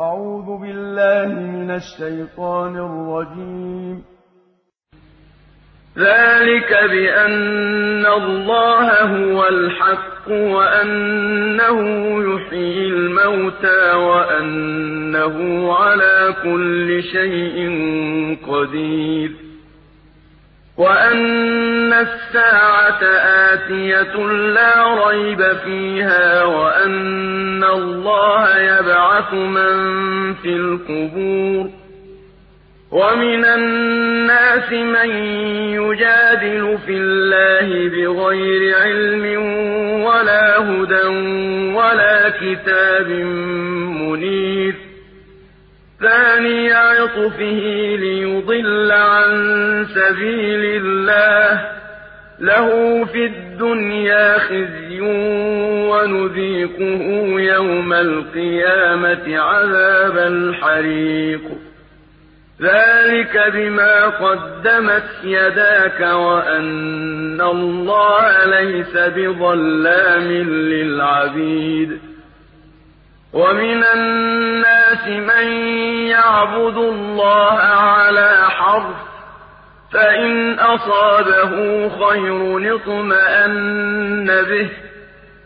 أعوذ بالله من الشيطان الرجيم. ذلك بأن الله هو الحق وأنه يحيي الموتى وأنه على كل شيء قدير. وأن الساعة آتية لا ريب فيها وأن الله يبعث من في القبور ومن الناس من يجادل في الله بغير علم ولا هدى ولا كتاب منير ثاني عطفه ليضل عن سبيل الله له في الدنيا خزي ونذيقه يوم القيامة عذاب الحريق. ذلك بما قدمت يداك وأن الله ليس بظلام للعبيد. ومن الناس من يعبد الله على حرف فإن أصابه خير اطمأن به.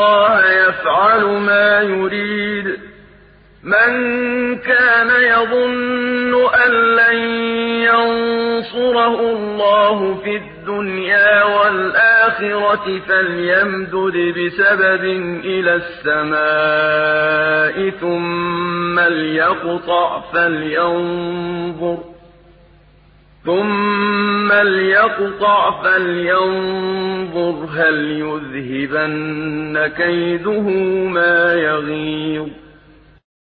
اللَّهَ يَفْعَلُ مَا يُرِيدُ. مَن كَانَ يَظُنُّ أَن لَّن يَنصُرَهُ اللَّهُ فِي الدُّنْيَا وَالْآخِرَةِ فَلْيَمْدُدْ بِسَبَبٍ إِلَى السَّمَاءِ ثُمَّ لْيَقْطَعْ فَلْيَنظُرْ. ثُمَّ لْيَقْطَعْ فَلْيَنظُرْ هَلْ يُذْهِبَنَّ كَيْدُهُ مَا يَغِيظُ.